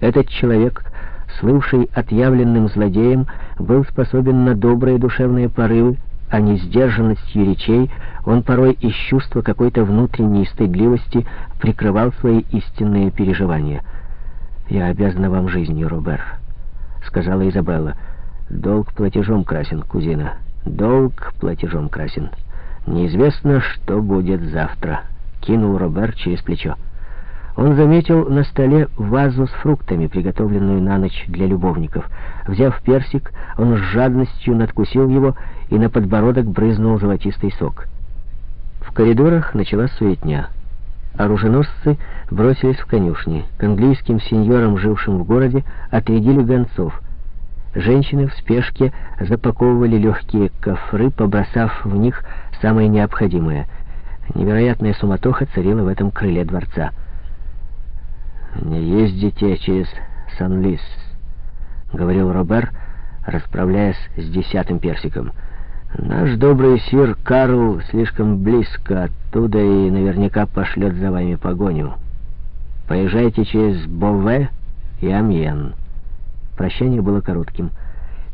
Этот человек, слывший отъявленным злодеем, был способен на добрые душевные порывы, а не сдержанностью речей он порой из чувства какой-то внутренней стыдливости прикрывал свои истинные переживания. «Я обязана вам жизнью, Робер», — сказала Изабелла. «Долг платежом красен, кузина. Долг платежом красен. Неизвестно, что будет завтра», — кинул Робер через плечо. Он заметил на столе вазу с фруктами, приготовленную на ночь для любовников. Взяв персик, он с жадностью надкусил его и на подбородок брызнул золотистый сок. В коридорах началась суетня. Оруженосцы бросились в конюшни. К английским сеньорам, жившим в городе, отрядили гонцов. Женщины в спешке запаковывали легкие кофры, побросав в них самое необходимое. Невероятная суматоха царила в этом крыле дворца. «Не ездите через Сан-Лис», — говорил Робер, расправляясь с десятым персиком. «Наш добрый сир Карл слишком близко оттуда и наверняка пошлет за вами погоню. Поезжайте через Бове и Амьен». Прощание было коротким.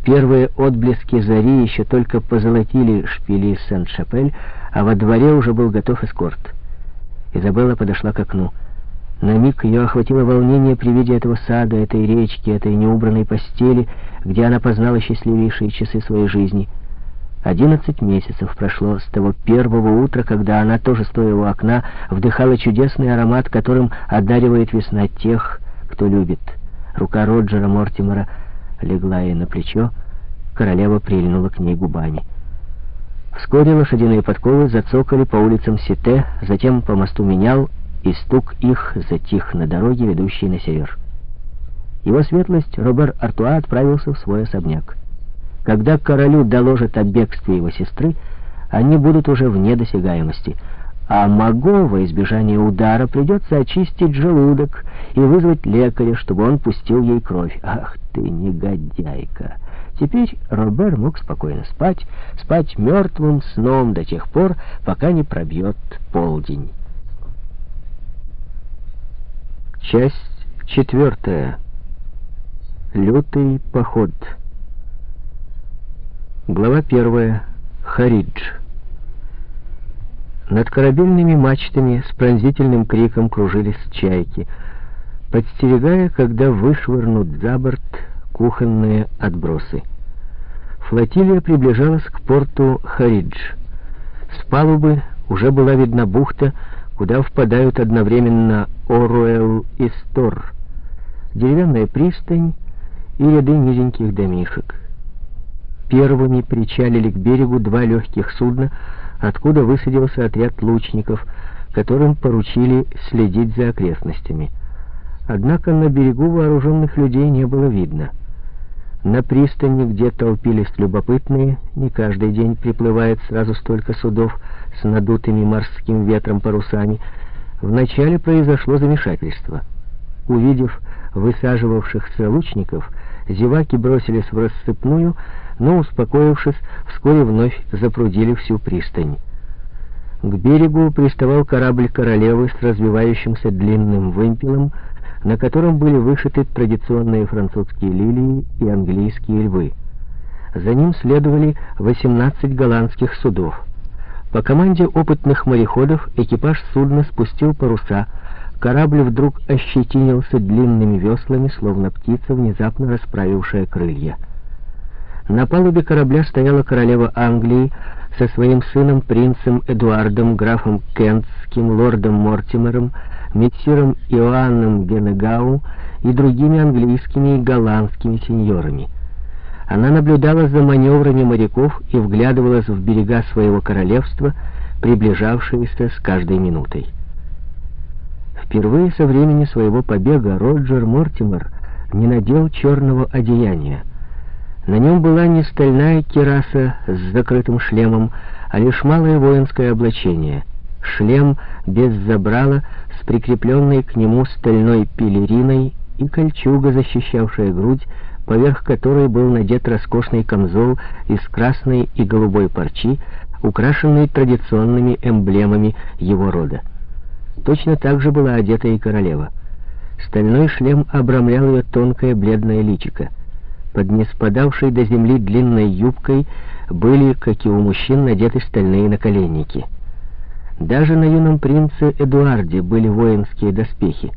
Первые отблески зари еще только позолотили шпили Сент-Шапель, а во дворе уже был готов эскорт. Изабелла подошла к окну. На миг ее охватило волнение при виде этого сада, этой речки, этой неубранной постели, где она познала счастливейшие часы своей жизни. Одиннадцать месяцев прошло с того первого утра, когда она, тоже стоя у окна, вдыхала чудесный аромат, которым одаривает весна тех, кто любит. Рука Роджера Мортимера легла ей на плечо, королева прильнула к ней губами. Вскоре лошадиные подковы зацокали по улицам Сите, затем по мосту менял, и стук их затих на дороге, ведущей на север. Его светлость Робер Артуа отправился в свой особняк. Когда королю доложат о бегстве его сестры, они будут уже вне досягаемости, а Маго во избежание удара придется очистить желудок и вызвать лекаря, чтобы он пустил ей кровь. Ах ты, негодяйка! Теперь Робер мог спокойно спать, спать мертвым сном до тех пор, пока не пробьет полдень. Часть четвертая. Лютый поход. Глава первая. Харидж. Над корабельными мачтами с пронзительным криком кружились чайки, подстерегая, когда вышвырнут за борт кухонные отбросы. Флотилия приближалась к порту Харидж. С палубы уже была видна бухта, куда впадают одновременно Оруэлл и Стор, деревянная пристань и ряды низеньких домишек. Первыми причалили к берегу два легких судна, откуда высадился отряд лучников, которым поручили следить за окрестностями. Однако на берегу вооруженных людей не было видно — на пристани, где толпились любопытные, не каждый день приплывает сразу столько судов с надутыми морским ветром парусами, вначале произошло замешательство. Увидев высаживавшихся лучников, зеваки бросились в рассыпную, но, успокоившись, вскоре вновь запрудили всю пристань. К берегу приставал корабль королевы с развивающимся длинным вымпелом, на котором были вышиты традиционные французские лилии и английские львы. За ним следовали 18 голландских судов. По команде опытных мореходов экипаж судна спустил паруса, корабль вдруг ощетинился длинными веслами, словно птица, внезапно расправившая крылья. На палубе корабля стояла королева Англии со своим сыном принцем Эдуардом, графом Кентским, лордом Мортимером, мессиром Иоанном Генегау и другими английскими и голландскими сеньорами. Она наблюдала за маневрами моряков и вглядывалась в берега своего королевства, приближавшиеся с каждой минутой. Впервые со времени своего побега Роджер Мортимер не надел черного одеяния. На нем была не стальная кераса с закрытым шлемом, а лишь малое воинское облачение. Шлем без забрала с прикрепленной к нему стальной пелериной и кольчуга, защищавшая грудь, поверх которой был надет роскошный камзол из красной и голубой парчи, украшенный традиционными эмблемами его рода. Точно так же была одета и королева. Стальной шлем обрамлял ее тонкое бледное личико. Под неспадавшей до земли длинной юбкой были, как и у мужчин, надеты стальные наколенники. Даже на юном принце Эдуарде были воинские доспехи.